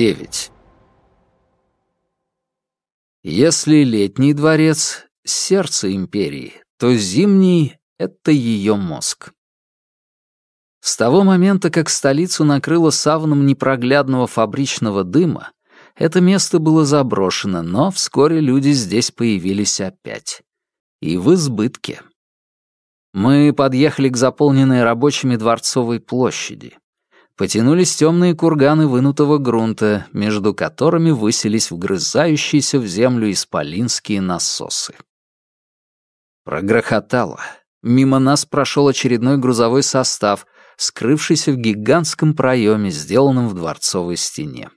9. Если летний дворец — сердце империи, то зимний — это ее мозг. С того момента, как столицу накрыло саваном непроглядного фабричного дыма, это место было заброшено, но вскоре люди здесь появились опять. И в избытке. Мы подъехали к заполненной рабочими Дворцовой площади. Потянулись темные курганы вынутого грунта, между которыми высились вгрызающиеся в землю исполинские насосы. Прогрохотало. Мимо нас прошел очередной грузовой состав, скрывшийся в гигантском проеме, сделанном в дворцовой стене.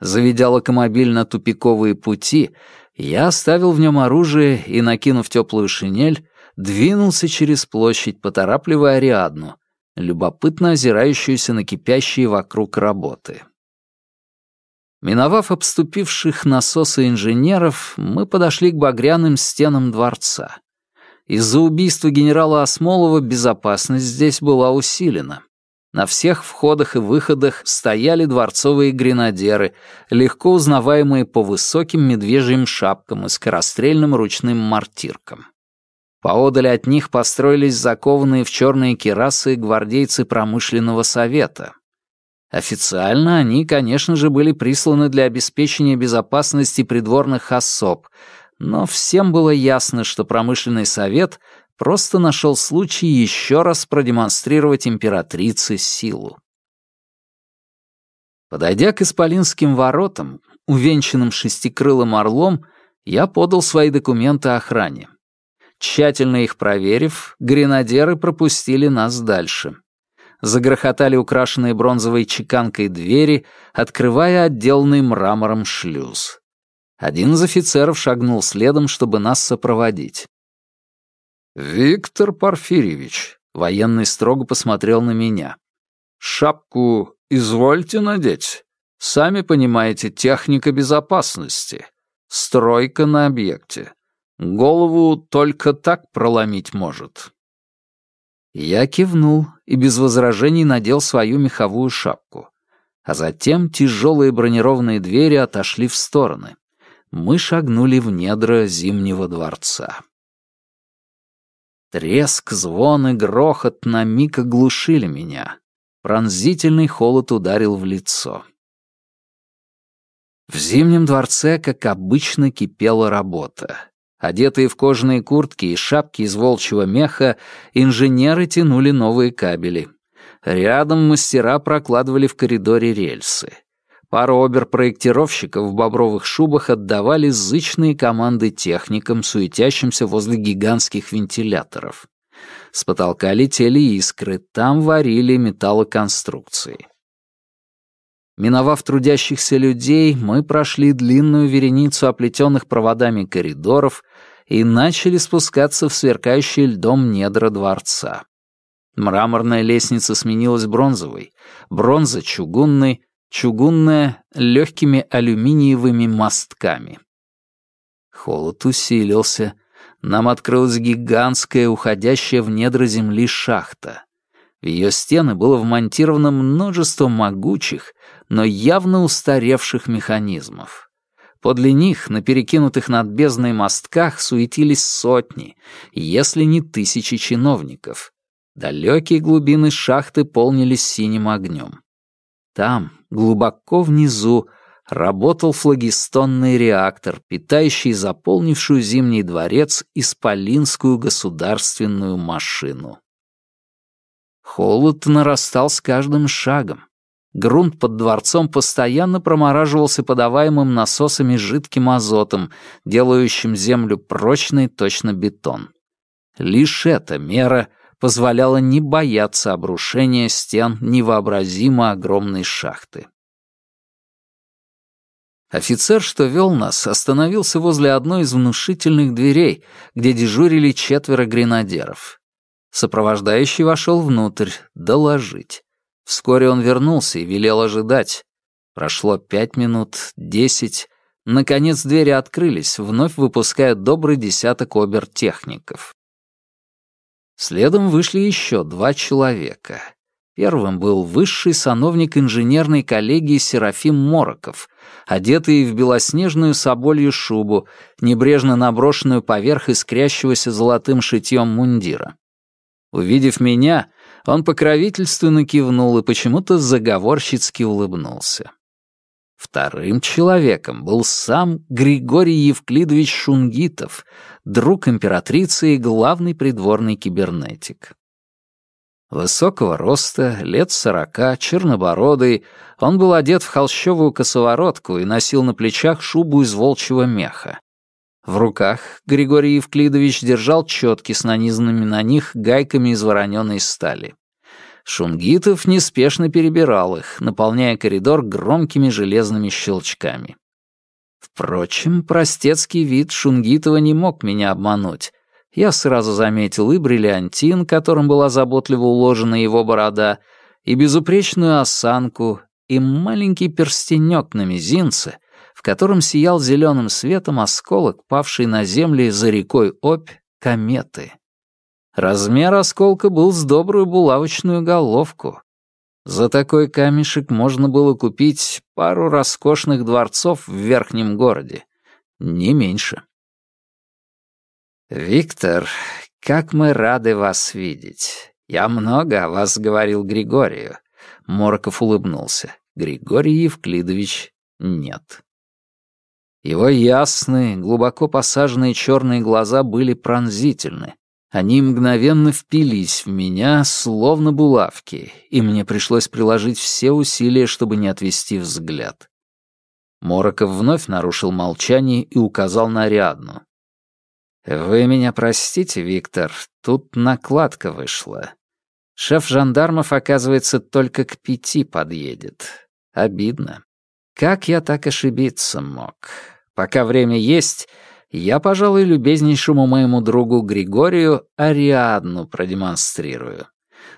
Заведя локомобиль на тупиковые пути, я оставил в нем оружие и, накинув теплую шинель, двинулся через площадь, поторапливая Ариадну, любопытно озирающуюся на кипящие вокруг работы. Миновав обступивших насосы инженеров, мы подошли к багряным стенам дворца. Из-за убийства генерала Осмолова безопасность здесь была усилена. На всех входах и выходах стояли дворцовые гренадеры, легко узнаваемые по высоким медвежьим шапкам и скорострельным ручным мортиркам. Поодаль от них построились закованные в черные кирасы гвардейцы промышленного совета. Официально они, конечно же, были присланы для обеспечения безопасности придворных особ, но всем было ясно, что промышленный совет просто нашел случай еще раз продемонстрировать императрице силу. Подойдя к Исполинским воротам, увенчанным шестикрылым орлом, я подал свои документы охране. Тщательно их проверив, гренадеры пропустили нас дальше. Загрохотали украшенные бронзовой чеканкой двери, открывая отделанный мрамором шлюз. Один из офицеров шагнул следом, чтобы нас сопроводить. «Виктор Порфирьевич», — военный строго посмотрел на меня. «Шапку извольте надеть. Сами понимаете, техника безопасности. Стройка на объекте. Голову только так проломить может». Я кивнул и без возражений надел свою меховую шапку. А затем тяжелые бронированные двери отошли в стороны. Мы шагнули в недра Зимнего дворца. Треск, звон и грохот на миг оглушили меня. Пронзительный холод ударил в лицо. В Зимнем дворце, как обычно, кипела работа. Одетые в кожаные куртки и шапки из волчьего меха, инженеры тянули новые кабели. Рядом мастера прокладывали в коридоре рельсы. Пара обер-проектировщиков в бобровых шубах отдавали зычные команды техникам, суетящимся возле гигантских вентиляторов. С потолка летели искры, там варили металлоконструкции. Миновав трудящихся людей, мы прошли длинную вереницу оплетенных проводами коридоров и начали спускаться в сверкающие льдом недра дворца. Мраморная лестница сменилась бронзовой, бронза — чугунной, чугунная — легкими алюминиевыми мостками. Холод усилился. Нам открылась гигантская, уходящая в недра земли шахта. В ее стены было вмонтировано множество могучих, но явно устаревших механизмов. Подле них, на перекинутых над бездной мостках, суетились сотни, если не тысячи чиновников. Далекие глубины шахты полнились синим огнем. Там, глубоко внизу, работал флагистонный реактор, питающий заполнившую Зимний дворец исполинскую государственную машину. Холод нарастал с каждым шагом. Грунт под дворцом постоянно промораживался подаваемым насосами жидким азотом, делающим землю прочной точно бетон. Лишь эта мера позволяла не бояться обрушения стен невообразимо огромной шахты. Офицер, что вел нас, остановился возле одной из внушительных дверей, где дежурили четверо гренадеров. Сопровождающий вошел внутрь, доложить. Вскоре он вернулся и велел ожидать. Прошло пять минут, десять. Наконец двери открылись, вновь выпуская добрый десяток обертехников. Следом вышли еще два человека. Первым был высший сановник инженерной коллегии Серафим Мороков, одетый в белоснежную соболью шубу, небрежно наброшенную поверх искрящегося золотым шитьем мундира. Увидев меня, он покровительственно кивнул и почему-то заговорщицки улыбнулся. Вторым человеком был сам Григорий Евклидович Шунгитов, друг императрицы и главный придворный кибернетик. Высокого роста, лет сорока, чернобородый, он был одет в холщовую косоворотку и носил на плечах шубу из волчьего меха. В руках Григорий Евклидович держал четки с нанизанными на них гайками из вороненой стали. Шунгитов неспешно перебирал их, наполняя коридор громкими железными щелчками. Впрочем, простецкий вид Шунгитова не мог меня обмануть. Я сразу заметил и бриллиантин, которым была заботливо уложена его борода, и безупречную осанку, и маленький перстенек на мизинце, в котором сиял зеленым светом осколок, павший на землю за рекой Обь кометы. Размер осколка был с добрую булавочную головку. За такой камешек можно было купить пару роскошных дворцов в верхнем городе. Не меньше. «Виктор, как мы рады вас видеть. Я много о вас говорил Григорию». Мороков улыбнулся. Григорий Евклидович нет. Его ясные, глубоко посаженные черные глаза были пронзительны. Они мгновенно впились в меня, словно булавки, и мне пришлось приложить все усилия, чтобы не отвести взгляд. Мороков вновь нарушил молчание и указал на Ариадну. «Вы меня простите, Виктор, тут накладка вышла. Шеф жандармов, оказывается, только к пяти подъедет. Обидно. Как я так ошибиться мог? Пока время есть, я, пожалуй, любезнейшему моему другу Григорию Ариадну продемонстрирую.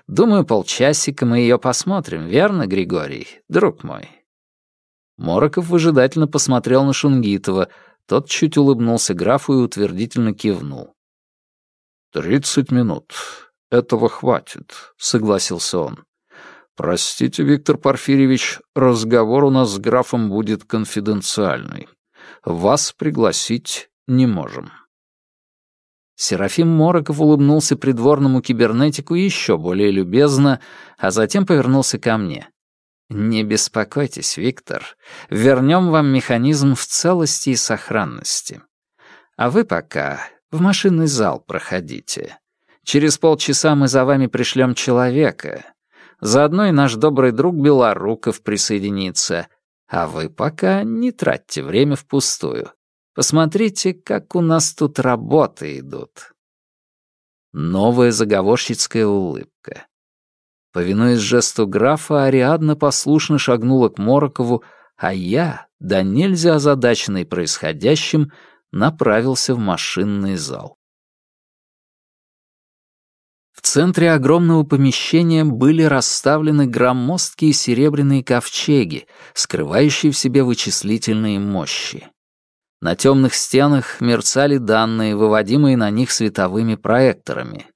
Думаю, полчасика мы ее посмотрим, верно, Григорий, друг мой?» Мороков выжидательно посмотрел на Шунгитова, тот чуть улыбнулся графу и утвердительно кивнул. «Тридцать минут. Этого хватит», — согласился он. «Простите, Виктор Порфирьевич, разговор у нас с графом будет конфиденциальный. Вас пригласить не можем». Серафим Мороков улыбнулся придворному кибернетику еще более любезно, а затем повернулся ко мне. «Не беспокойтесь, Виктор. Вернем вам механизм в целости и сохранности. А вы пока в машинный зал проходите. Через полчаса мы за вами пришлем человека. Заодно и наш добрый друг Белоруков присоединится. А вы пока не тратьте время впустую. Посмотрите, как у нас тут работы идут». Новая заговорщицкая улыбка. Повинуясь жесту графа, Ариадна послушно шагнула к Морокову, а я, да нельзя озадаченный происходящим, направился в машинный зал. В центре огромного помещения были расставлены громоздкие серебряные ковчеги, скрывающие в себе вычислительные мощи. На темных стенах мерцали данные, выводимые на них световыми проекторами.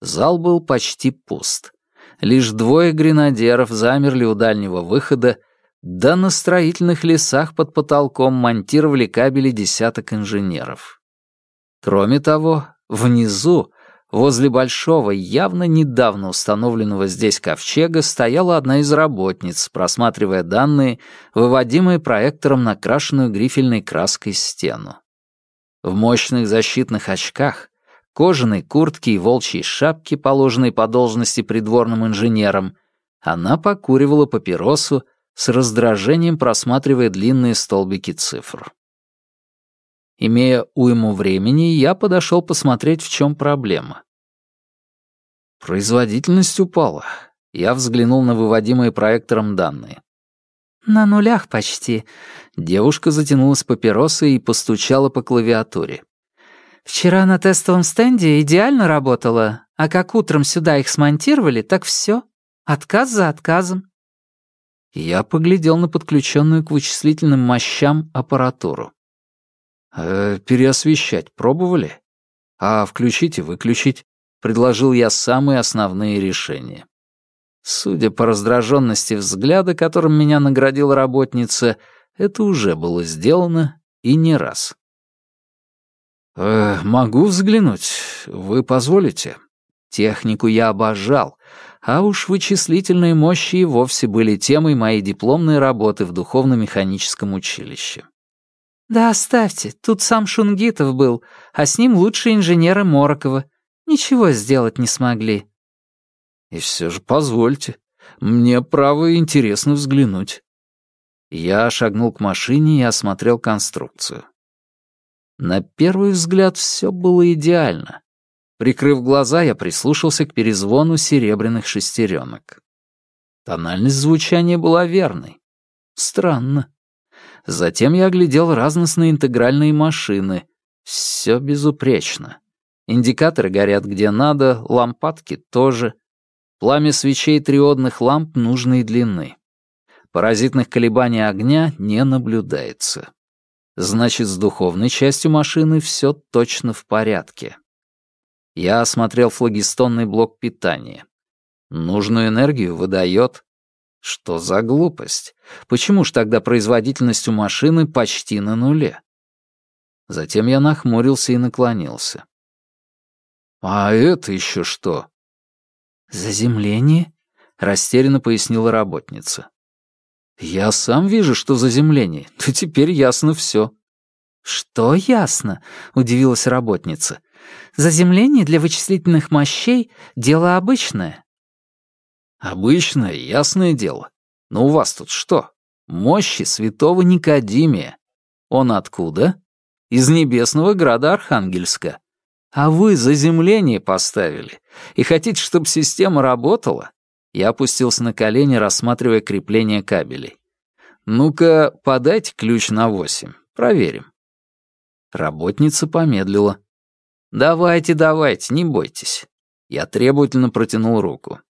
Зал был почти пуст. Лишь двое гренадеров замерли у дальнего выхода, да на строительных лесах под потолком монтировали кабели десяток инженеров. Кроме того, внизу, возле большого, явно недавно установленного здесь ковчега, стояла одна из работниц, просматривая данные, выводимые проектором на крашенную грифельной краской стену. В мощных защитных очках кожаной куртке и волчьей шапке, положенной по должности придворным инженером, она покуривала папиросу, с раздражением просматривая длинные столбики цифр. Имея уйму времени, я подошел посмотреть, в чем проблема. Производительность упала. Я взглянул на выводимые проектором данные. «На нулях почти». Девушка затянулась папиросой и постучала по клавиатуре. Вчера на тестовом стенде идеально работало, а как утром сюда их смонтировали, так все. Отказ за отказом. Я поглядел на подключенную к вычислительным мощам аппаратуру. «Э, «Переосвещать пробовали? А включить и выключить?» — предложил я самые основные решения. Судя по раздраженности взгляда, которым меня наградила работница, это уже было сделано и не раз. «Э, «Могу взглянуть. Вы позволите?» Технику я обожал, а уж вычислительные мощи и вовсе были темой моей дипломной работы в духовно-механическом училище. «Да оставьте, тут сам Шунгитов был, а с ним лучшие инженеры Морокова. Ничего сделать не смогли». «И все же позвольте. Мне, право, интересно взглянуть». Я шагнул к машине и осмотрел конструкцию. На первый взгляд все было идеально. Прикрыв глаза, я прислушался к перезвону серебряных шестеренок. Тональность звучания была верной. Странно. Затем я оглядел разностные интегральные машины. Все безупречно. Индикаторы горят где надо, лампадки тоже. Пламя свечей триодных ламп нужной длины. Паразитных колебаний огня не наблюдается. Значит, с духовной частью машины все точно в порядке. Я осмотрел флагистонный блок питания. Нужную энергию выдает. Что за глупость? Почему ж тогда производительность у машины почти на нуле? Затем я нахмурился и наклонился. «А это еще что?» «Заземление?» — растерянно пояснила работница. «Я сам вижу, что заземление, то теперь ясно все». «Что ясно?» — удивилась работница. «Заземление для вычислительных мощей — дело обычное. Обычное, ясное дело. Но у вас тут что? Мощи святого Никодимия. Он откуда? Из небесного града Архангельска. А вы заземление поставили. И хотите, чтобы система работала? Я опустился на колени, рассматривая крепление кабелей. Ну-ка, подайте ключ на восемь. Проверим. Работница помедлила. «Давайте, давайте, не бойтесь». Я требовательно протянул руку.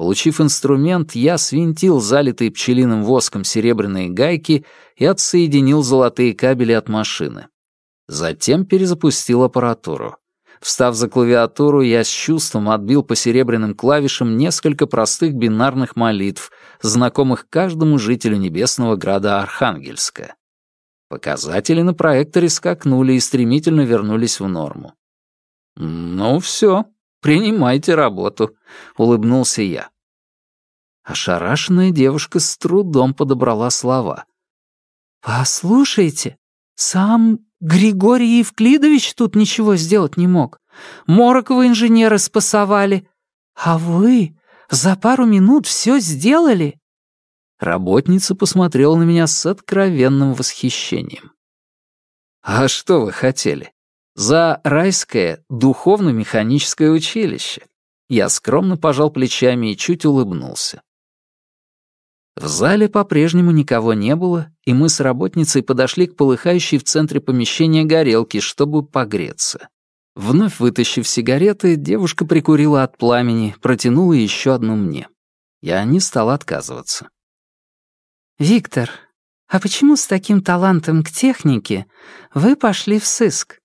Получив инструмент, я свинтил залитые пчелиным воском серебряные гайки и отсоединил золотые кабели от машины. Затем перезапустил аппаратуру. Встав за клавиатуру, я с чувством отбил по серебряным клавишам несколько простых бинарных молитв, знакомых каждому жителю небесного града Архангельска. Показатели на проекторе скакнули и стремительно вернулись в норму. «Ну все, «Принимайте работу», — улыбнулся я. Ошарашенная девушка с трудом подобрала слова. «Послушайте, сам Григорий Евклидович тут ничего сделать не мог. Мороковы инженеры спасовали. А вы за пару минут все сделали?» Работница посмотрела на меня с откровенным восхищением. «А что вы хотели? За райское духовно-механическое училище. Я скромно пожал плечами и чуть улыбнулся. В зале по-прежнему никого не было, и мы с работницей подошли к полыхающей в центре помещения горелке, чтобы погреться. Вновь вытащив сигареты, девушка прикурила от пламени, протянула еще одну мне. Я не стал отказываться. «Виктор, а почему с таким талантом к технике вы пошли в сыск?»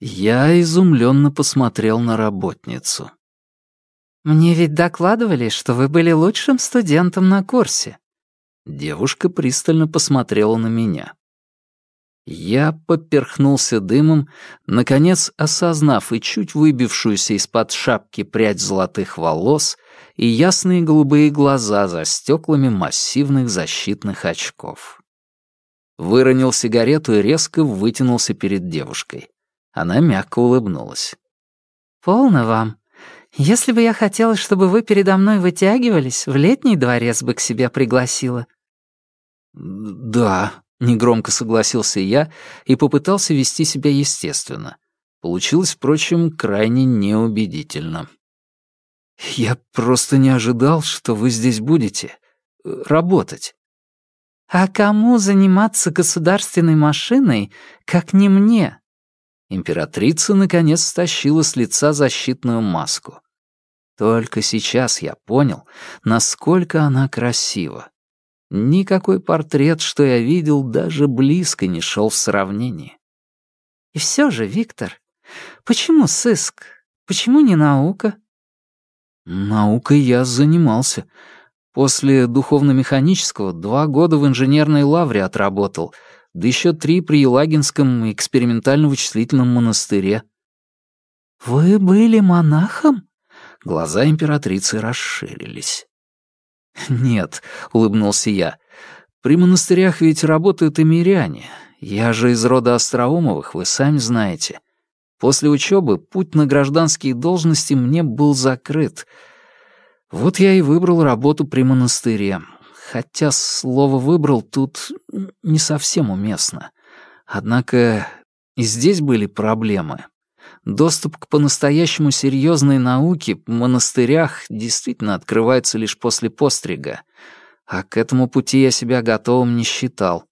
Я изумленно посмотрел на работницу. «Мне ведь докладывали, что вы были лучшим студентом на курсе». Девушка пристально посмотрела на меня. Я поперхнулся дымом, наконец осознав и чуть выбившуюся из-под шапки прядь золотых волос и ясные голубые глаза за стеклами массивных защитных очков. Выронил сигарету и резко вытянулся перед девушкой. Она мягко улыбнулась. «Полно вам. Если бы я хотела, чтобы вы передо мной вытягивались, в летний дворец бы к себе пригласила». «Да», — негромко согласился я и попытался вести себя естественно. Получилось, впрочем, крайне неубедительно. «Я просто не ожидал, что вы здесь будете. Э, работать». «А кому заниматься государственной машиной, как не мне?» Императрица наконец стащила с лица защитную маску. Только сейчас я понял, насколько она красива. Никакой портрет, что я видел, даже близко не шел в сравнении. И все же, Виктор, почему сыск? Почему не наука? Наукой я занимался. После духовно-механического два года в инженерной лавре отработал, да еще три при Елагинском экспериментально-вычислительном монастыре. «Вы были монахом?» Глаза императрицы расширились. «Нет», — улыбнулся я, — «при монастырях ведь работают и миряне. Я же из рода Остроумовых, вы сами знаете. После учебы путь на гражданские должности мне был закрыт. Вот я и выбрал работу при монастыре. Хотя слово «выбрал» тут не совсем уместно. Однако и здесь были проблемы. Доступ к по-настоящему серьезной науке в монастырях действительно открывается лишь после пострига, а к этому пути я себя готовым не считал.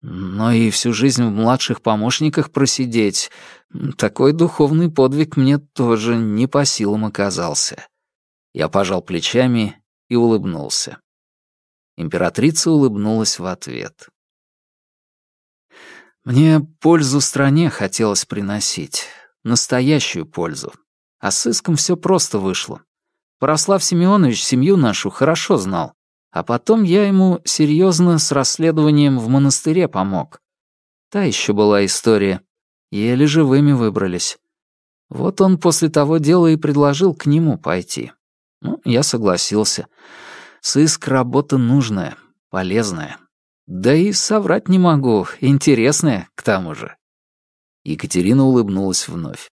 Но и всю жизнь в младших помощниках просидеть — такой духовный подвиг мне тоже не по силам оказался. Я пожал плечами и улыбнулся. Императрица улыбнулась в ответ. Мне пользу стране хотелось приносить, настоящую пользу. А с иском все просто вышло. Порослав Семенович семью нашу хорошо знал. А потом я ему серьезно с расследованием в монастыре помог. Та еще была история. Еле живыми выбрались. Вот он после того дела и предложил к нему пойти. Ну, я согласился. Сыск — работа нужная, полезная. Да и соврать не могу, интересная к тому же. Екатерина улыбнулась вновь.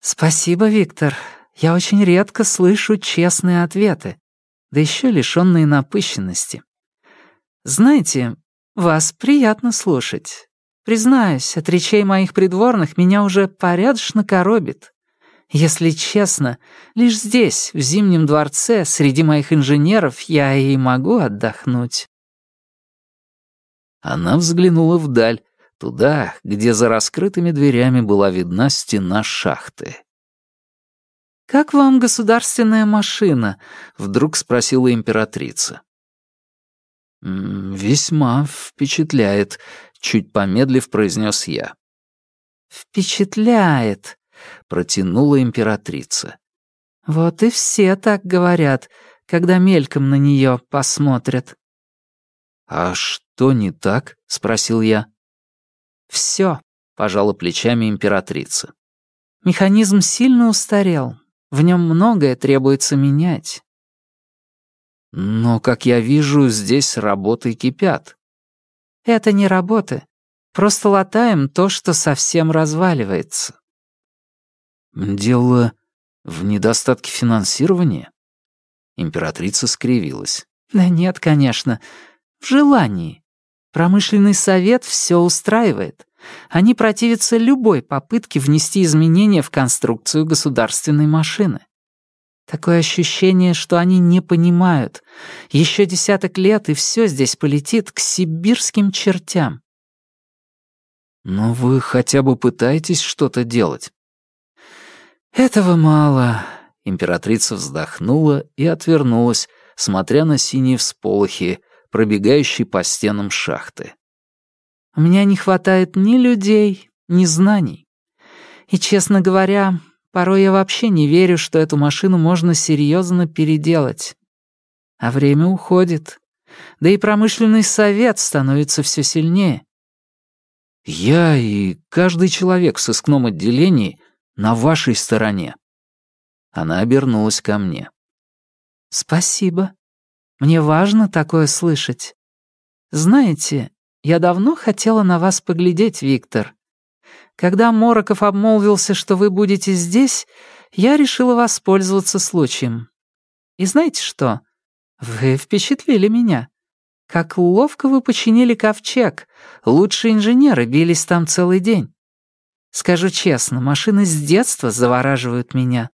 «Спасибо, Виктор. Я очень редко слышу честные ответы да еще лишённые напыщенности. Знаете, вас приятно слушать. Признаюсь, от речей моих придворных меня уже порядочно коробит. Если честно, лишь здесь, в Зимнем дворце, среди моих инженеров, я и могу отдохнуть. Она взглянула вдаль, туда, где за раскрытыми дверями была видна стена шахты. «Как вам государственная машина?» — вдруг спросила императрица. «Весьма впечатляет», — чуть помедлив произнес я. «Впечатляет», — протянула императрица. «Вот и все так говорят, когда мельком на нее посмотрят». «А что не так?» — спросил я. «Все», — пожала плечами императрица. «Механизм сильно устарел, в нем многое требуется менять. Но, как я вижу, здесь работы кипят. Это не работы. Просто латаем то, что совсем разваливается. Дело в недостатке финансирования? Императрица скривилась. Да нет, конечно. В желании. Промышленный совет все устраивает. Они противятся любой попытке внести изменения в конструкцию государственной машины. Такое ощущение, что они не понимают. Еще десяток лет, и все здесь полетит к сибирским чертям. Но вы хотя бы пытаетесь что-то делать? Этого мало. Императрица вздохнула и отвернулась, смотря на синие всполохи, пробегающие по стенам шахты. У меня не хватает ни людей, ни знаний. И, честно говоря, порой я вообще не верю, что эту машину можно серьезно переделать. А время уходит. Да и промышленный совет становится все сильнее. Я и каждый человек в сыскном отделении на вашей стороне. Она обернулась ко мне. Спасибо. Мне важно такое слышать. Знаете, я давно хотела на вас поглядеть, Виктор. Когда Мороков обмолвился, что вы будете здесь, я решила воспользоваться случаем. И знаете что? Вы впечатлили меня. Как ловко вы починили ковчег. Лучшие инженеры бились там целый день. Скажу честно, машины с детства завораживают меня.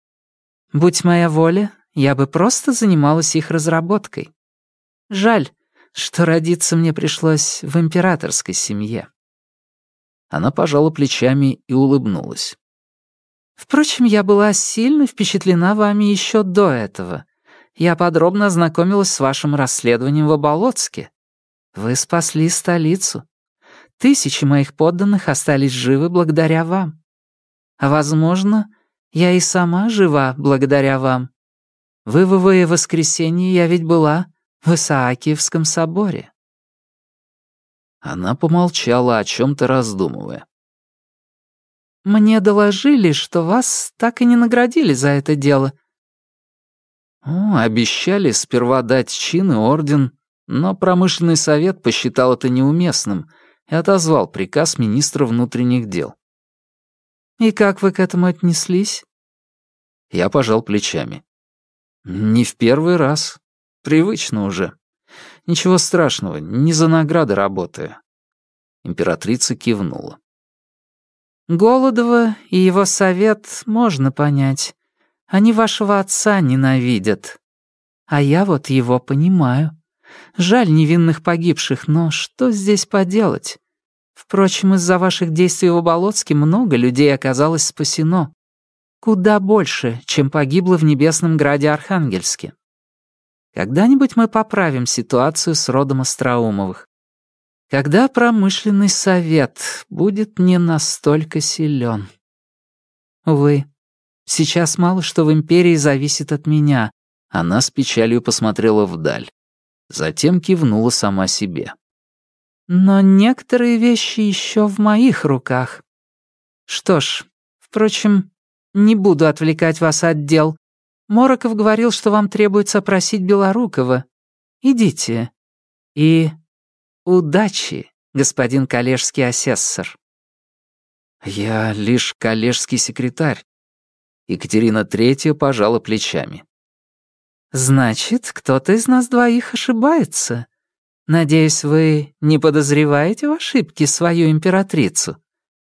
Будь моя воля, я бы просто занималась их разработкой. Жаль, что родиться мне пришлось в императорской семье. Она пожала плечами и улыбнулась. Впрочем, я была сильно впечатлена вами еще до этого. Я подробно ознакомилась с вашим расследованием в Оболоцке. Вы спасли столицу. Тысячи моих подданных остались живы благодаря вам. А, возможно, я и сама жива благодаря вам. В Ивовое воскресенье я ведь была в Исаакиевском соборе». Она помолчала, о чем-то раздумывая. «Мне доложили, что вас так и не наградили за это дело». О, обещали сперва дать чин и орден, но промышленный совет посчитал это неуместным и отозвал приказ министра внутренних дел. «И как вы к этому отнеслись?» Я пожал плечами. «Не в первый раз. Привычно уже. Ничего страшного, не за награды работаю». Императрица кивнула. «Голодова и его совет можно понять. Они вашего отца ненавидят. А я вот его понимаю. Жаль невинных погибших, но что здесь поделать? Впрочем, из-за ваших действий в Оболоцке много людей оказалось спасено. Куда больше, чем погибло в Небесном Граде Архангельске. Когда-нибудь мы поправим ситуацию с родом Остроумовых. Когда промышленный совет будет не настолько силен. Увы, сейчас мало что в империи зависит от меня. Она с печалью посмотрела вдаль. Затем кивнула сама себе. Но некоторые вещи еще в моих руках. Что ж, впрочем, не буду отвлекать вас от дел. Мороков говорил, что вам требуется опросить Белорукова. Идите. И удачи, господин коллежский асессор. Я лишь коллежский секретарь. Екатерина Третья пожала плечами. Значит, кто-то из нас двоих ошибается. Надеюсь, вы не подозреваете в ошибке свою императрицу?»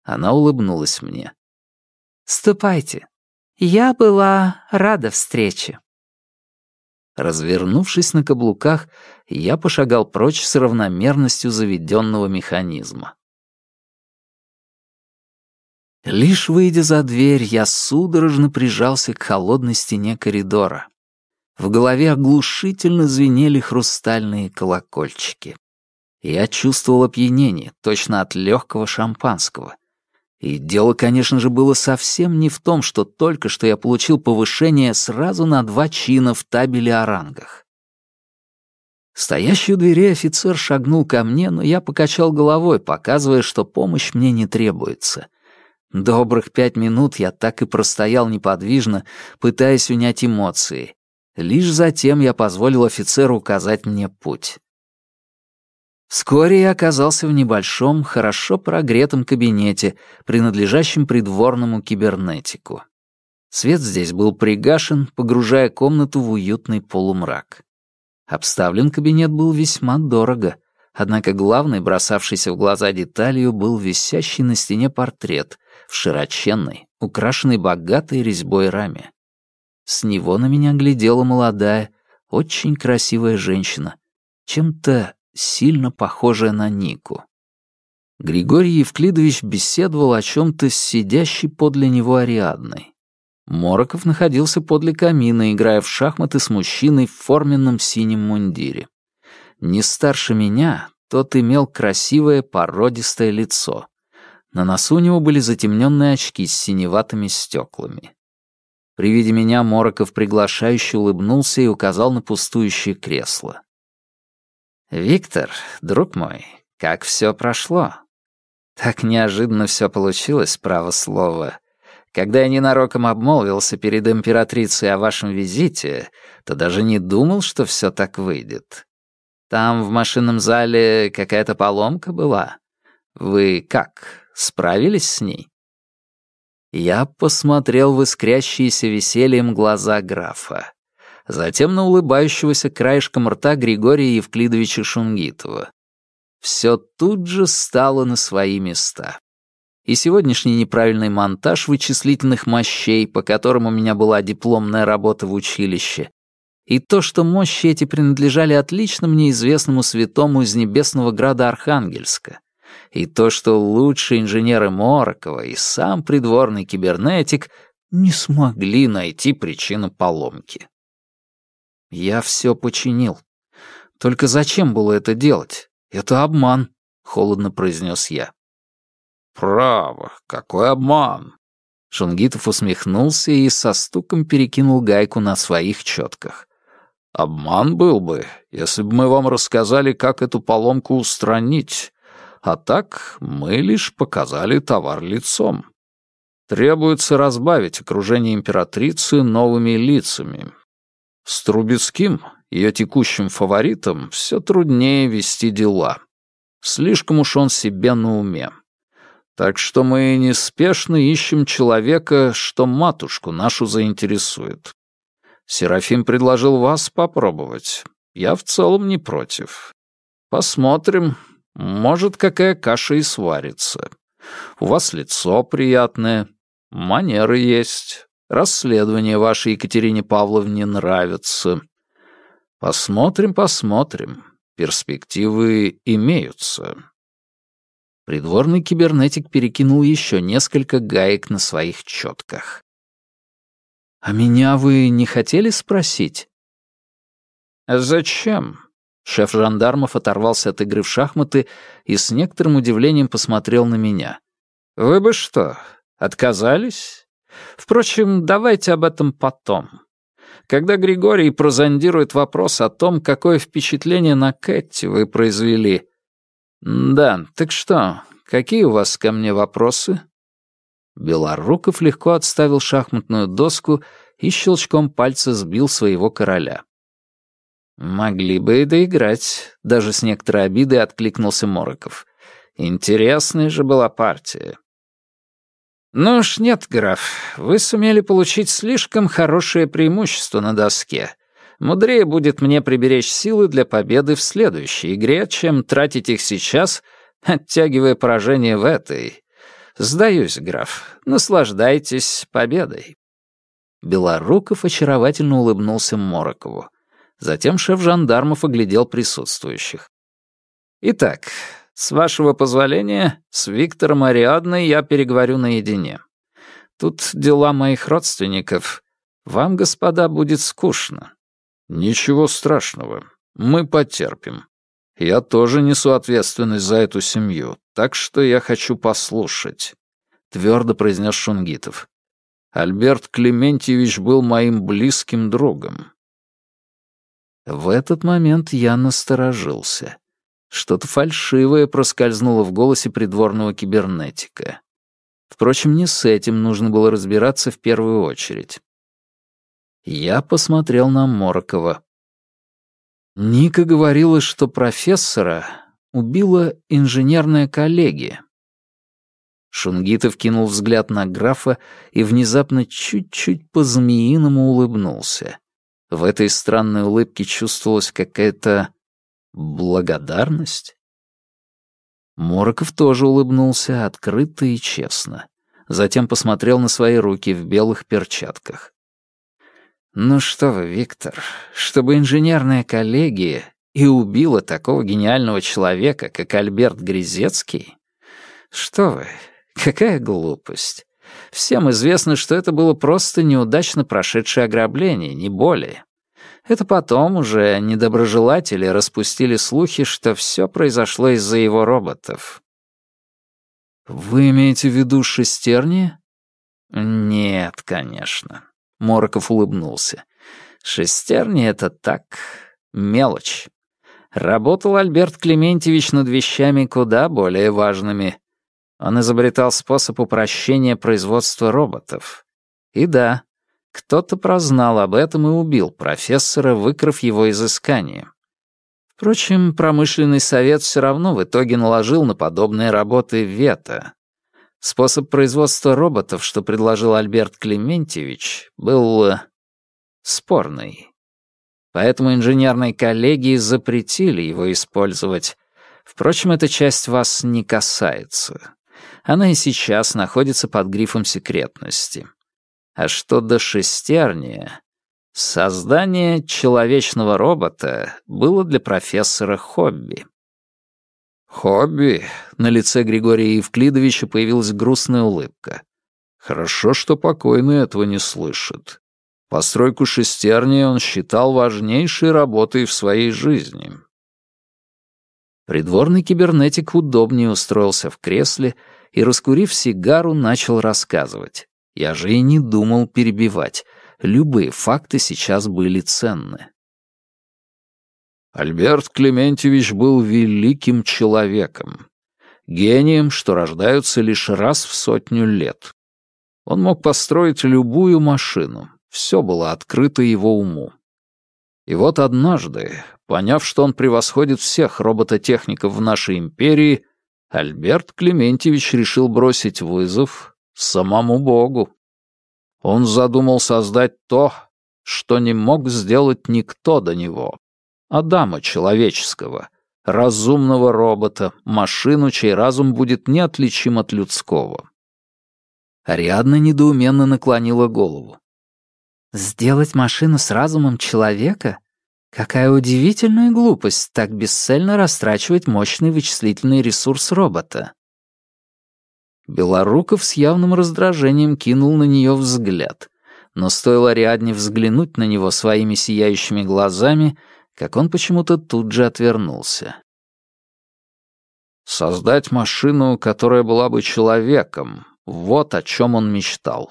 Она улыбнулась мне. «Ступайте. Я была рада встрече». Развернувшись на каблуках, я пошагал прочь с равномерностью заведенного механизма. Лишь выйдя за дверь, я судорожно прижался к холодной стене коридора. В голове оглушительно звенели хрустальные колокольчики. Я чувствовал опьянение, точно от легкого шампанского. И дело, конечно же, было совсем не в том, что только что я получил повышение сразу на два чина в табеле о рангах. Стоящий у двери офицер шагнул ко мне, но я покачал головой, показывая, что помощь мне не требуется. Добрых пять минут я так и простоял неподвижно, пытаясь унять эмоции, Лишь затем я позволил офицеру указать мне путь. Вскоре я оказался в небольшом, хорошо прогретом кабинете, принадлежащем придворному кибернетику. Свет здесь был пригашен, погружая комнату в уютный полумрак. Обставлен кабинет был весьма дорого, однако главной, бросавшейся в глаза деталью, был висящий на стене портрет в широченной, украшенной богатой резьбой раме. С него на меня глядела молодая, очень красивая женщина, чем-то сильно похожая на Нику. Григорий Евклидович беседовал о чем-то с сидящей подле него Ариадной. Мороков находился подле камина, играя в шахматы с мужчиной в форменном синем мундире. Не старше меня, тот имел красивое породистое лицо. На носу у него были затемненные очки с синеватыми стеклами. При виде меня Мороков приглашающе улыбнулся и указал на пустующее кресло. «Виктор, друг мой, как все прошло?» Так неожиданно все получилось, право слово. Когда я ненароком обмолвился перед императрицей о вашем визите, то даже не думал, что все так выйдет. Там в машинном зале какая-то поломка была. Вы как, справились с ней? Я посмотрел в искрящиеся весельем глаза графа. Затем на улыбающегося краешком рта Григория Евклидовича Шунгитова. Все тут же стало на свои места. И сегодняшний неправильный монтаж вычислительных мощей, по которым у меня была дипломная работа в училище, и то, что мощи эти принадлежали отлично мне известному святому из небесного града Архангельска, и то, что лучшие инженеры Морокова и сам придворный кибернетик не смогли найти причину поломки. Я все починил. Только зачем было это делать? Это обман, холодно произнес я. Право, какой обман? Шунгитов усмехнулся и со стуком перекинул гайку на своих четках. «Обман был бы, если бы мы вам рассказали, как эту поломку устранить. А так мы лишь показали товар лицом. Требуется разбавить окружение императрицы новыми лицами. С Трубецким, ее текущим фаворитом, все труднее вести дела. Слишком уж он себе на уме. Так что мы неспешно ищем человека, что матушку нашу заинтересует. Серафим предложил вас попробовать. Я в целом не против. Посмотрим. Может, какая каша и сварится. У вас лицо приятное, манеры есть, расследование вашей Екатерине Павловне нравится. Посмотрим, посмотрим. Перспективы имеются. Придворный кибернетик перекинул еще несколько гаек на своих четках. «А меня вы не хотели спросить?» «Зачем?» Шеф жандармов оторвался от игры в шахматы и с некоторым удивлением посмотрел на меня. «Вы бы что, отказались? Впрочем, давайте об этом потом. Когда Григорий прозондирует вопрос о том, какое впечатление на Кэти вы произвели, «Да, так что, какие у вас ко мне вопросы?» Белоруков легко отставил шахматную доску и щелчком пальца сбил своего короля. «Могли бы и доиграть», — даже с некоторой обидой откликнулся Мороков. «Интересная же была партия». «Ну уж нет, граф, вы сумели получить слишком хорошее преимущество на доске. Мудрее будет мне приберечь силы для победы в следующей игре, чем тратить их сейчас, оттягивая поражение в этой. Сдаюсь, граф, наслаждайтесь победой». Белоруков очаровательно улыбнулся Морокову. Затем шеф жандармов оглядел присутствующих. «Итак, с вашего позволения, с Виктором Ариадной я переговорю наедине. Тут дела моих родственников. Вам, господа, будет скучно. «Ничего страшного. Мы потерпим. Я тоже несу ответственность за эту семью, так что я хочу послушать», — твердо произнес Шунгитов. «Альберт Клементьевич был моим близким другом». В этот момент я насторожился. Что-то фальшивое проскользнуло в голосе придворного кибернетика. Впрочем, не с этим нужно было разбираться в первую очередь. Я посмотрел на Морокова. Ника говорила, что профессора убила инженерная коллегия. Шунгитов кинул взгляд на графа и внезапно чуть-чуть по-змеиному улыбнулся. В этой странной улыбке чувствовалась какая-то благодарность. Мороков тоже улыбнулся открыто и честно. Затем посмотрел на свои руки в белых перчатках. Ну что вы, Виктор, чтобы инженерная коллегия и убила такого гениального человека, как Альберт Грязецкий? Что вы, какая глупость. Всем известно, что это было просто неудачно прошедшее ограбление, не более. Это потом уже недоброжелатели распустили слухи, что все произошло из-за его роботов. «Вы имеете в виду шестерни?» «Нет, конечно. Мороков улыбнулся. «Шестерни — это так, мелочь. Работал Альберт Клементьевич над вещами куда более важными. Он изобретал способ упрощения производства роботов. И да, кто-то прознал об этом и убил профессора, выкрав его изыскание. Впрочем, промышленный совет все равно в итоге наложил на подобные работы вето. Способ производства роботов, что предложил Альберт Клементьевич, был э, спорный. Поэтому инженерной коллегии запретили его использовать. Впрочем, эта часть вас не касается. Она и сейчас находится под грифом секретности. А что до шестерни, создание человечного робота было для профессора хобби. «Хобби?» — на лице Григория Евклидовича появилась грустная улыбка. «Хорошо, что покойный этого не слышит. Постройку шестерни он считал важнейшей работой в своей жизни». Придворный кибернетик удобнее устроился в кресле и, раскурив сигару, начал рассказывать. Я же и не думал перебивать. Любые факты сейчас были ценны. Альберт Клементьевич был великим человеком. Гением, что рождаются лишь раз в сотню лет. Он мог построить любую машину. Все было открыто его уму. И вот однажды, поняв, что он превосходит всех робототехников в нашей империи, Альберт Клементьевич решил бросить вызов самому Богу. Он задумал создать то, что не мог сделать никто до него. Адама человеческого, разумного робота, машину, чей разум будет неотличим от людского. Ариадна недоуменно наклонила голову. «Сделать машину с разумом человека? Какая удивительная глупость так бесцельно растрачивать мощный вычислительный ресурс робота. Белоруков с явным раздражением кинул на нее взгляд, но стоило Ариадне взглянуть на него своими сияющими глазами, как он почему-то тут же отвернулся. Создать машину, которая была бы человеком, вот о чем он мечтал.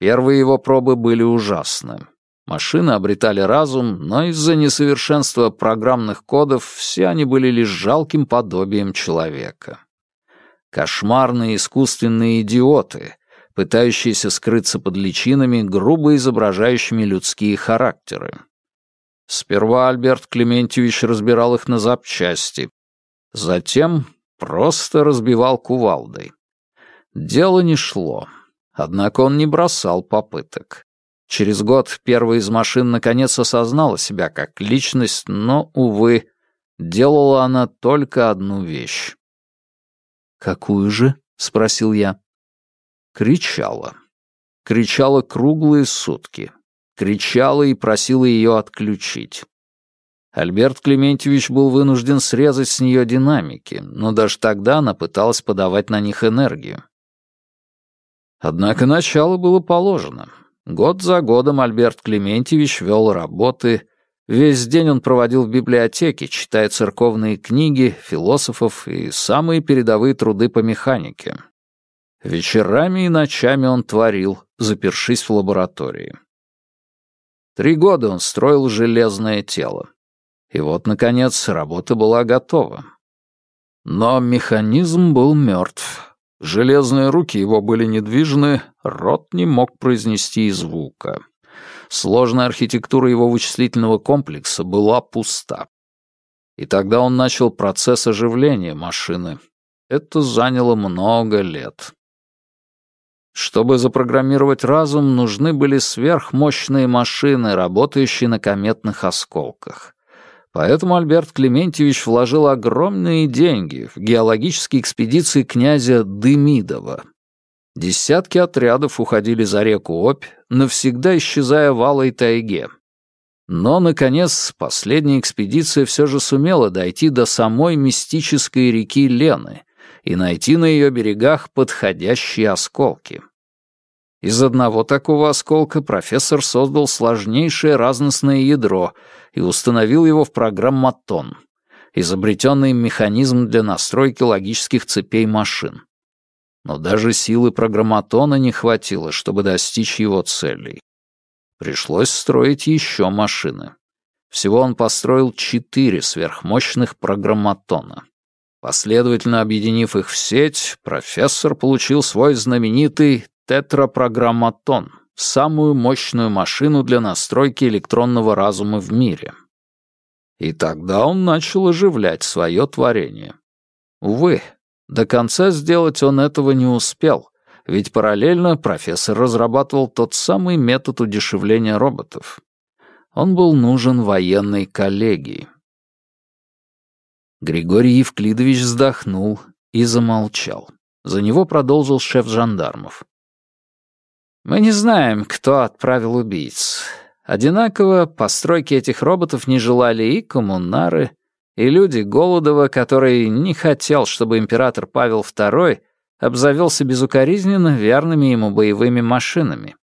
Первые его пробы были ужасны. Машины обретали разум, но из-за несовершенства программных кодов все они были лишь жалким подобием человека. Кошмарные искусственные идиоты, пытающиеся скрыться под личинами, грубо изображающими людские характеры. Сперва Альберт Клементьевич разбирал их на запчасти, затем просто разбивал кувалдой. Дело не шло, однако он не бросал попыток. Через год первая из машин наконец осознала себя как личность, но, увы, делала она только одну вещь. «Какую же?» — спросил я. Кричала. Кричала круглые сутки. Кричала и просила ее отключить. Альберт Клементьевич был вынужден срезать с нее динамики, но даже тогда она пыталась подавать на них энергию. Однако начало было положено. Год за годом Альберт Клементьевич вел работы. Весь день он проводил в библиотеке, читая церковные книги, философов и самые передовые труды по механике. Вечерами и ночами он творил, запершись в лаборатории. Три года он строил железное тело. И вот, наконец, работа была готова. Но механизм был мертв. Железные руки его были недвижны, рот не мог произнести и звука. Сложная архитектура его вычислительного комплекса была пуста. И тогда он начал процесс оживления машины. Это заняло много лет. Чтобы запрограммировать разум, нужны были сверхмощные машины, работающие на кометных осколках. Поэтому Альберт Клементьевич вложил огромные деньги в геологические экспедиции князя Демидова. Десятки отрядов уходили за реку Обь, навсегда исчезая в Алой тайге. Но, наконец, последняя экспедиция все же сумела дойти до самой мистической реки Лены и найти на ее берегах подходящие осколки. Из одного такого осколка профессор создал сложнейшее разностное ядро и установил его в программатон, изобретенный механизм для настройки логических цепей машин. Но даже силы программатона не хватило, чтобы достичь его целей. Пришлось строить еще машины. Всего он построил четыре сверхмощных программатона. Последовательно объединив их в сеть, профессор получил свой знаменитый тетрапрограмматон, самую мощную машину для настройки электронного разума в мире. И тогда он начал оживлять свое творение. Увы, до конца сделать он этого не успел, ведь параллельно профессор разрабатывал тот самый метод удешевления роботов. Он был нужен военной коллегии. Григорий Евклидович вздохнул и замолчал. За него продолжил шеф жандармов. Мы не знаем, кто отправил убийц. Одинаково постройки этих роботов не желали и коммунары, и люди Голодова, который не хотел, чтобы император Павел II обзавелся безукоризненно верными ему боевыми машинами.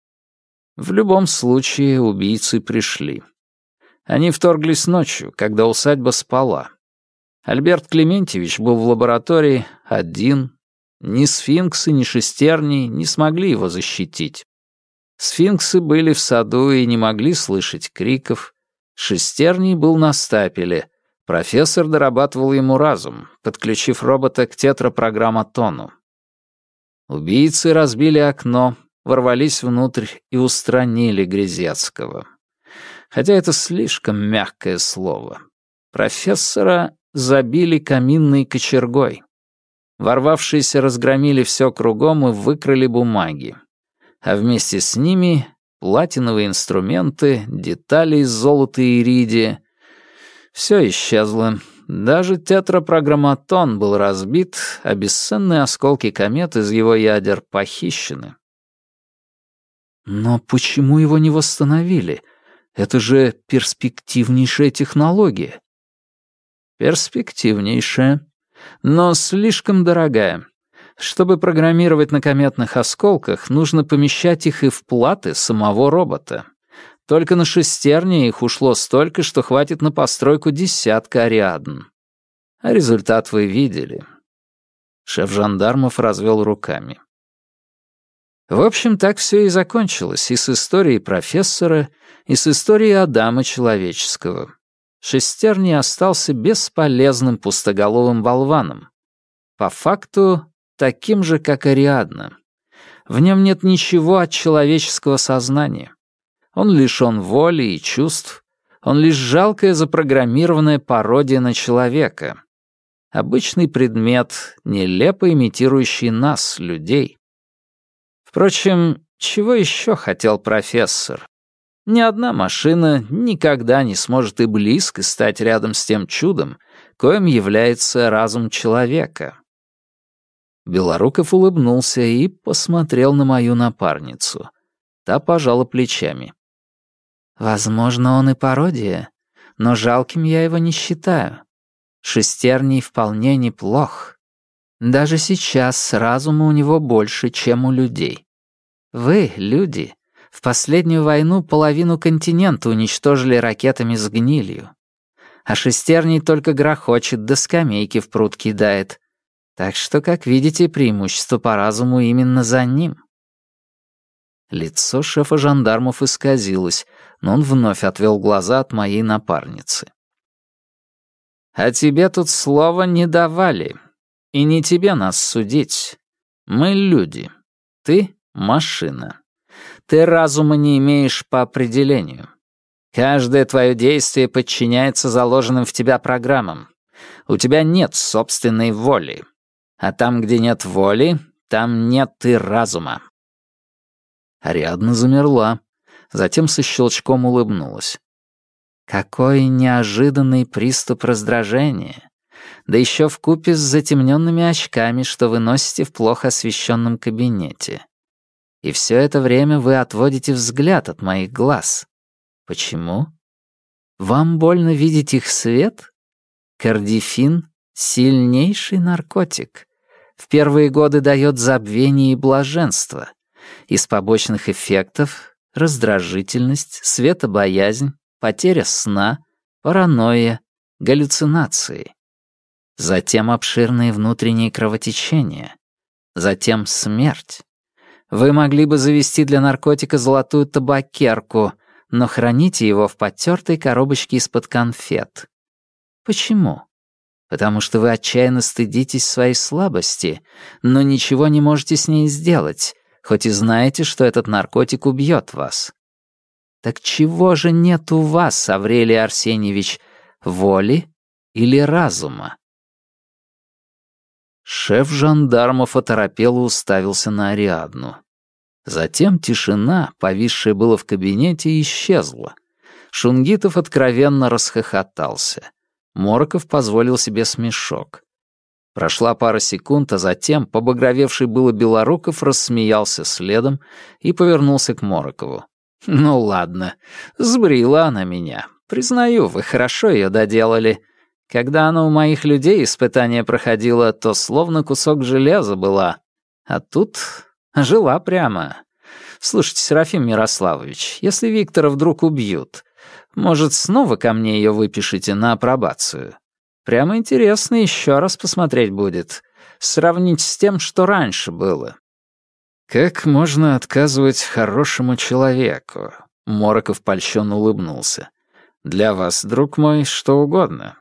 В любом случае убийцы пришли. Они вторглись ночью, когда усадьба спала. Альберт Клементьевич был в лаборатории один, Ни сфинксы, ни шестерни не смогли его защитить. Сфинксы были в саду и не могли слышать криков. Шестерний был на стапеле. Профессор дорабатывал ему разум, подключив робота к тетрапрограмматону. Убийцы разбили окно, ворвались внутрь и устранили Грязецкого. Хотя это слишком мягкое слово. Профессора забили каминной кочергой. Ворвавшиеся разгромили все кругом и выкрали бумаги. А вместе с ними платиновые инструменты, детали из золота и иридия. Все исчезло. Даже тетрапрограмматон был разбит, а бесценные осколки комет из его ядер похищены. Но почему его не восстановили? Это же перспективнейшая технология. Перспективнейшая, но слишком дорогая. Чтобы программировать на кометных осколках, нужно помещать их и в платы самого робота. Только на шестерне их ушло столько, что хватит на постройку десятка ариадн. А результат вы видели. Шеф жандармов развел руками. В общем, так все и закончилось и с историей профессора, и с историей Адама Человеческого. Шестерни остался бесполезным пустоголовым болваном. По факту, таким же, как Ариадна. В нем нет ничего от человеческого сознания. Он лишён воли и чувств. Он лишь жалкая запрограммированная пародия на человека. Обычный предмет, нелепо имитирующий нас, людей. Впрочем, чего еще хотел профессор? Ни одна машина никогда не сможет и близко стать рядом с тем чудом, коим является разум человека. Белоруков улыбнулся и посмотрел на мою напарницу. Та пожала плечами. Возможно, он и пародия, но жалким я его не считаю. Шестерний вполне неплох. Даже сейчас разума у него больше, чем у людей. Вы, люди, в последнюю войну половину континента уничтожили ракетами с гнилью. А шестерний только грохочет, да скамейки в пруд кидает. Так что, как видите, преимущество по разуму именно за ним. Лицо шефа жандармов исказилось, но он вновь отвел глаза от моей напарницы. «А тебе тут слова не давали. И не тебе нас судить. Мы люди. Ты — машина. Ты разума не имеешь по определению. Каждое твое действие подчиняется заложенным в тебя программам. У тебя нет собственной воли. А там, где нет воли, там нет и разума. Ариадна замерла, затем со щелчком улыбнулась. Какой неожиданный приступ раздражения. Да еще в купе с затемненными очками, что вы носите в плохо освещенном кабинете. И все это время вы отводите взгляд от моих глаз. Почему? Вам больно видеть их свет? Кардифин — сильнейший наркотик. В первые годы дает забвение и блаженство. Из побочных эффектов — раздражительность, светобоязнь, потеря сна, паранойя, галлюцинации. Затем обширные внутренние кровотечения. Затем смерть. Вы могли бы завести для наркотика золотую табакерку, но храните его в потертой коробочке из-под конфет. Почему? Потому что вы отчаянно стыдитесь своей слабости, но ничего не можете с ней сделать, хоть и знаете, что этот наркотик убьет вас. Так чего же нет у вас, Аврелий Арсеньевич, воли или разума? Шеф жандармов оторопело уставился на Ариадну. Затем тишина, повисшая было в кабинете, исчезла. Шунгитов откровенно расхохотался. Мороков позволил себе смешок. Прошла пара секунд, а затем побагровевший было Белоруков рассмеялся следом и повернулся к Морокову. «Ну ладно, сбрила она меня. Признаю, вы хорошо ее доделали. Когда она у моих людей испытание проходила, то словно кусок железа была. А тут жила прямо. Слушайте, Серафим Мирославович, если Виктора вдруг убьют, может, снова ко мне ее выпишите на апробацию? Прямо интересно еще раз посмотреть будет. Сравнить с тем, что раньше было. Как можно отказывать хорошему человеку? Мороков польщенно улыбнулся. Для вас, друг мой, что угодно.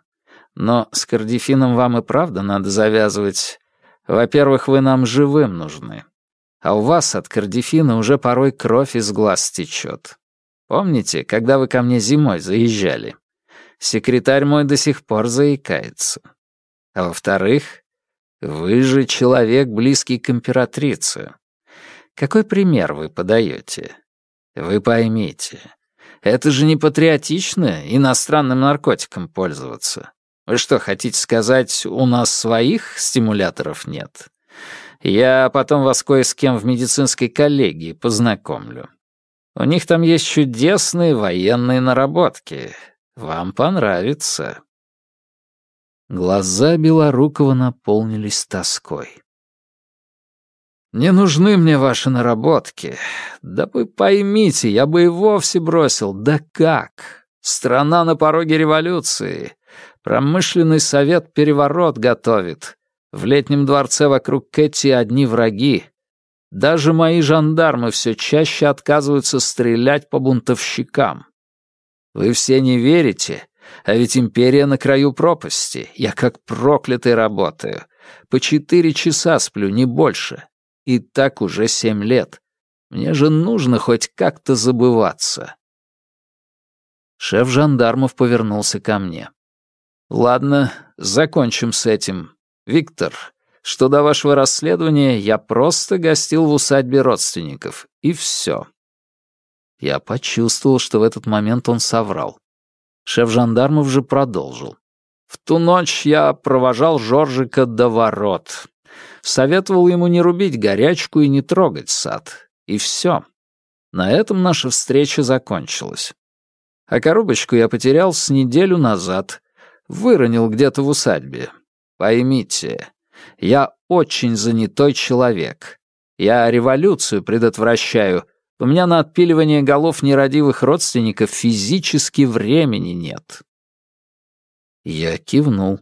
Но с кардифином вам и правда надо завязывать. Во-первых, вы нам живым нужны. А у вас от кардифина уже порой кровь из глаз течет. Помните, когда вы ко мне зимой заезжали? Секретарь мой до сих пор заикается. А во-вторых, вы же человек, близкий к императрице. Какой пример вы подаете? Вы поймите, это же не патриотично иностранным наркотиком пользоваться. Вы что, хотите сказать, у нас своих стимуляторов нет? Я потом вас кое с кем в медицинской коллегии познакомлю. У них там есть чудесные военные наработки. Вам понравится». Глаза Белорукова наполнились тоской. «Не нужны мне ваши наработки. Да вы поймите, я бы и вовсе бросил. Да как? Страна на пороге революции. Промышленный совет переворот готовит. В летнем дворце вокруг Кэти одни враги. Даже мои жандармы все чаще отказываются стрелять по бунтовщикам. Вы все не верите, а ведь империя на краю пропасти. Я как проклятый работаю. По четыре часа сплю, не больше. И так уже семь лет. Мне же нужно хоть как-то забываться. Шеф жандармов повернулся ко мне. «Ладно, закончим с этим. Виктор, что до вашего расследования я просто гостил в усадьбе родственников, и все. Я почувствовал, что в этот момент он соврал. Шеф жандармов же продолжил. В ту ночь я провожал Жоржика до ворот. Советовал ему не рубить горячку и не трогать сад. И все. На этом наша встреча закончилась. А коробочку я потерял с неделю назад. Выронил где-то в усадьбе. Поймите, я очень занятой человек. Я революцию предотвращаю. У меня на отпиливание голов нерадивых родственников физически времени нет. Я кивнул.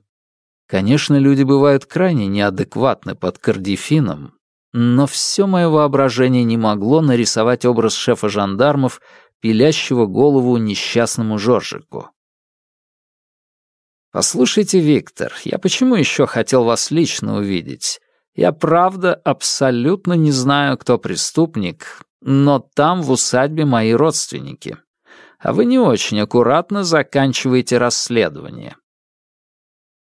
Конечно, люди бывают крайне неадекватны под кардифином, но все мое воображение не могло нарисовать образ шефа жандармов, пилящего голову несчастному Жоржику. «Послушайте, Виктор, я почему еще хотел вас лично увидеть? Я правда абсолютно не знаю, кто преступник, но там в усадьбе мои родственники. А вы не очень аккуратно заканчиваете расследование».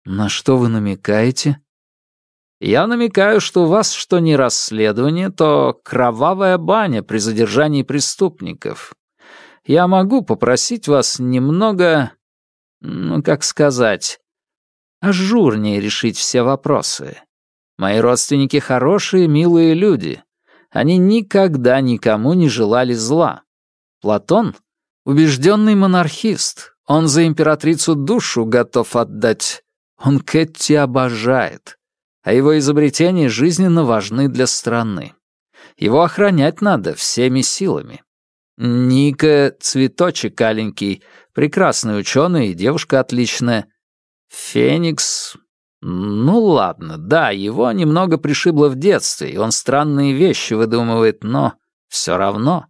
«На что вы намекаете?» «Я намекаю, что у вас что не расследование, то кровавая баня при задержании преступников. Я могу попросить вас немного ну, как сказать, ажурнее решить все вопросы. Мои родственники хорошие, милые люди. Они никогда никому не желали зла. Платон — убежденный монархист. Он за императрицу душу готов отдать. Он Кэтти обожает. А его изобретения жизненно важны для страны. Его охранять надо всеми силами. Ника — цветочек аленький, прекрасный ученый и девушка отличная. Феникс... Ну ладно, да, его немного пришибло в детстве, и он странные вещи выдумывает, но все равно.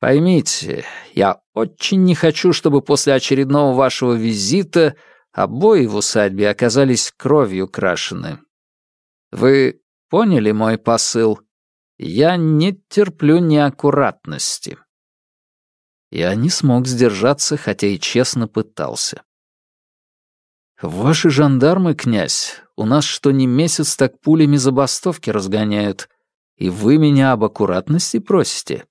Поймите, я очень не хочу, чтобы после очередного вашего визита обои в усадьбе оказались кровью крашены. Вы поняли мой посыл? Я не терплю неаккуратности. Я не смог сдержаться, хотя и честно пытался. «Ваши жандармы, князь, у нас что ни месяц так пулями забастовки разгоняют, и вы меня об аккуратности просите?»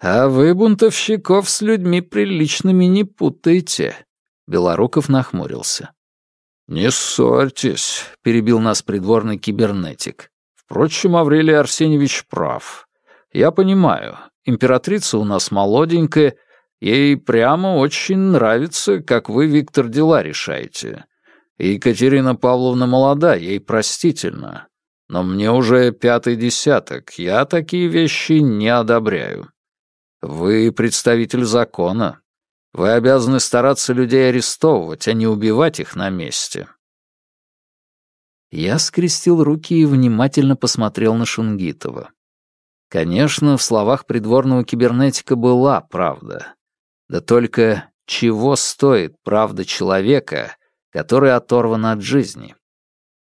«А вы бунтовщиков с людьми приличными не путаете», — Белоруков нахмурился. «Не ссорьтесь», — перебил нас придворный кибернетик. «Впрочем, Аврелий Арсеньевич прав. Я понимаю, Императрица у нас молоденькая, ей прямо очень нравится, как вы, Виктор, дела решаете. Екатерина Павловна молода, ей простительно. Но мне уже пятый десяток, я такие вещи не одобряю. Вы представитель закона. Вы обязаны стараться людей арестовывать, а не убивать их на месте. Я скрестил руки и внимательно посмотрел на Шунгитова. Конечно, в словах придворного кибернетика была правда. Да только чего стоит правда человека, который оторван от жизни?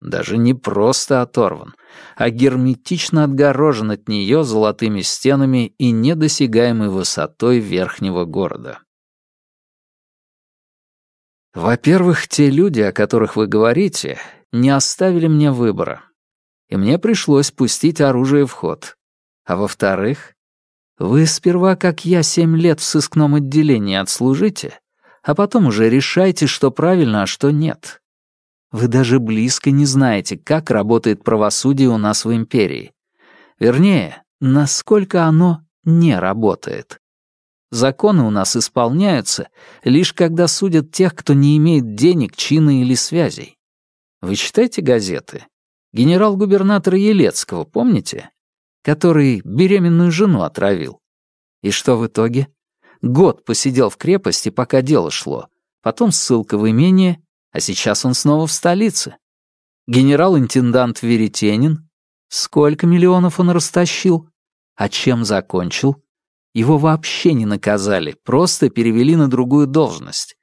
Даже не просто оторван, а герметично отгорожен от нее золотыми стенами и недосягаемой высотой верхнего города. Во-первых, те люди, о которых вы говорите, не оставили мне выбора. И мне пришлось пустить оружие в ход. А во-вторых, вы сперва, как я, семь лет в сыскном отделении отслужите, а потом уже решайте, что правильно, а что нет. Вы даже близко не знаете, как работает правосудие у нас в империи. Вернее, насколько оно не работает. Законы у нас исполняются лишь когда судят тех, кто не имеет денег, чина или связей. Вы читаете газеты? Генерал-губернатора Елецкого, помните? Который беременную жену отравил. И что в итоге? Год посидел в крепости, пока дело шло. Потом ссылка в имение, а сейчас он снова в столице. Генерал-интендант Веретенин. Сколько миллионов он растащил? А чем закончил? Его вообще не наказали, просто перевели на другую должность.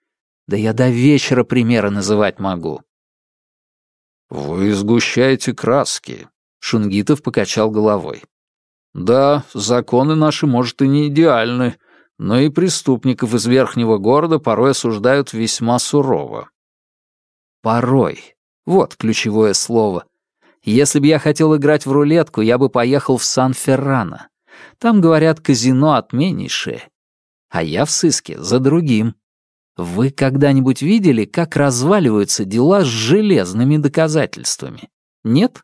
Да я до вечера примеры называть могу. «Вы сгущаете краски», — Шунгитов покачал головой. «Да, законы наши, может, и не идеальны, но и преступников из верхнего города порой осуждают весьма сурово». «Порой» — вот ключевое слово. Если бы я хотел играть в рулетку, я бы поехал в Сан-Феррано. Там, говорят, казино отменнейшее. А я в сыске за другим. Вы когда-нибудь видели, как разваливаются дела с железными доказательствами? Нет?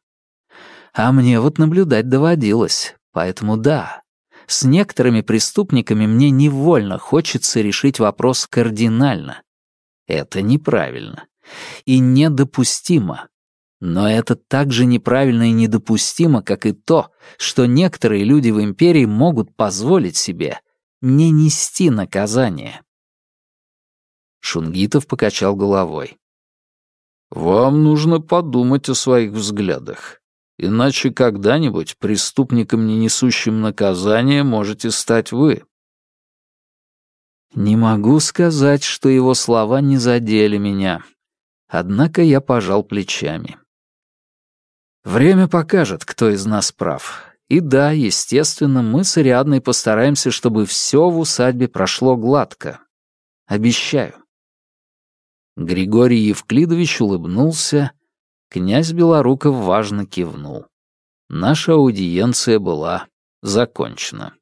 А мне вот наблюдать доводилось, поэтому да. С некоторыми преступниками мне невольно хочется решить вопрос кардинально. Это неправильно. И недопустимо. Но это так же неправильно и недопустимо, как и то, что некоторые люди в империи могут позволить себе не нести наказание. Шунгитов покачал головой. «Вам нужно подумать о своих взглядах. Иначе когда-нибудь преступником, не несущим наказания, можете стать вы». Не могу сказать, что его слова не задели меня. Однако я пожал плечами. Время покажет, кто из нас прав. И да, естественно, мы с Ариадной постараемся, чтобы все в усадьбе прошло гладко. Обещаю. Григорий Евклидович улыбнулся, князь Белоруков важно кивнул. Наша аудиенция была закончена.